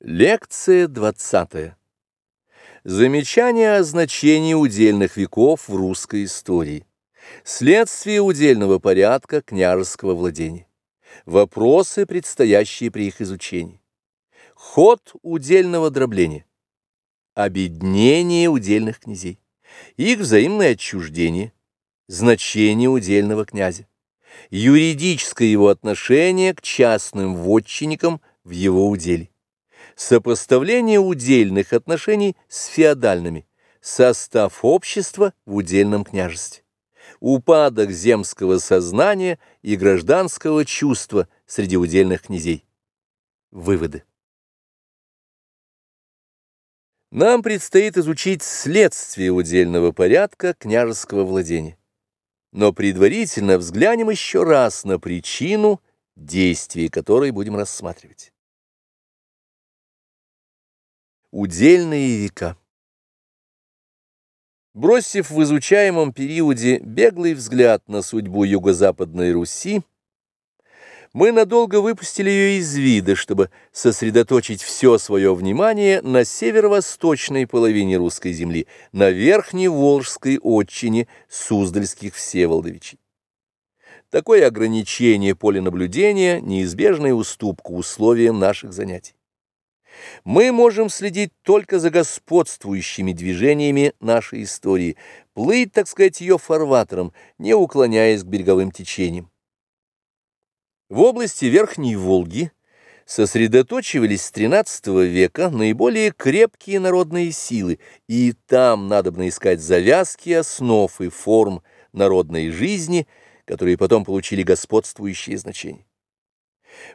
Лекция двадцатая. Замечание о значении удельных веков в русской истории. Следствие удельного порядка княжеского владения. Вопросы, предстоящие при их изучении. Ход удельного дробления. Обеднение удельных князей. Их взаимное отчуждение. Значение удельного князя. Юридическое его отношение к частным вотчинникам в его уделе сопоставление удельных отношений с феодальными, состав общества в удельном княжестве, упадок земского сознания и гражданского чувства среди удельных князей. Выводы. Нам предстоит изучить следствие удельного порядка княжеского владения. Но предварительно взглянем еще раз на причину, действия которой будем рассматривать. Удельные века. Бросив в изучаемом периоде беглый взгляд на судьбу юго-западной Руси, мы надолго выпустили ее из вида, чтобы сосредоточить все свое внимание на северо-восточной половине русской земли, на верхней Волжской отчине Суздальских Всеволодовичей. Такое ограничение поля наблюдения – неизбежная уступка условиям наших занятий. Мы можем следить только за господствующими движениями нашей истории, плыть, так сказать, ее фарватером, не уклоняясь к береговым течениям. В области Верхней Волги сосредоточивались с XIII века наиболее крепкие народные силы, и там надо бы искать завязки основ и форм народной жизни, которые потом получили господствующие значения.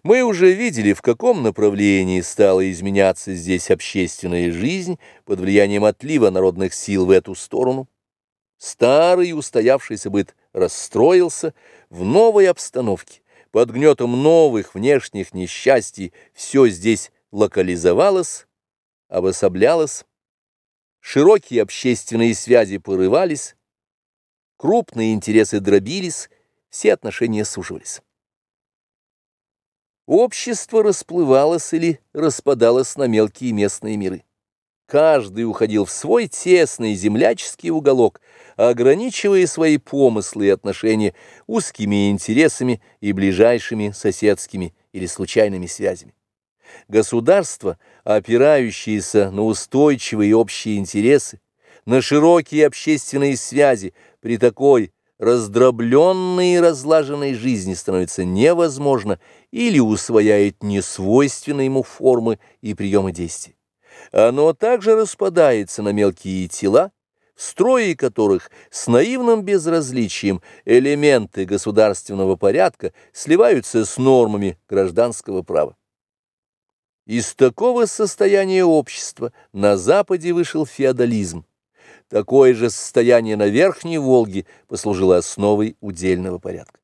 Мы уже видели, в каком направлении стала изменяться здесь общественная жизнь под влиянием отлива народных сил в эту сторону. Старый устоявшийся быт расстроился в новой обстановке. Под гнетом новых внешних несчастий все здесь локализовалось, обособлялось, широкие общественные связи порывались, крупные интересы дробились, все отношения суживались. Общество расплывалось или распадалось на мелкие местные миры. Каждый уходил в свой тесный земляческий уголок, ограничивая свои помыслы и отношения узкими интересами и ближайшими соседскими или случайными связями. Государство, опирающееся на устойчивые общие интересы, на широкие общественные связи, при такой раздробленной и разлаженной жизни становится невозможно или усвояет несвойственные ему формы и приемы действий. Оно также распадается на мелкие тела, в строе которых с наивным безразличием элементы государственного порядка сливаются с нормами гражданского права. Из такого состояния общества на Западе вышел феодализм, Такое же состояние на Верхней Волге послужило основой удельного порядка.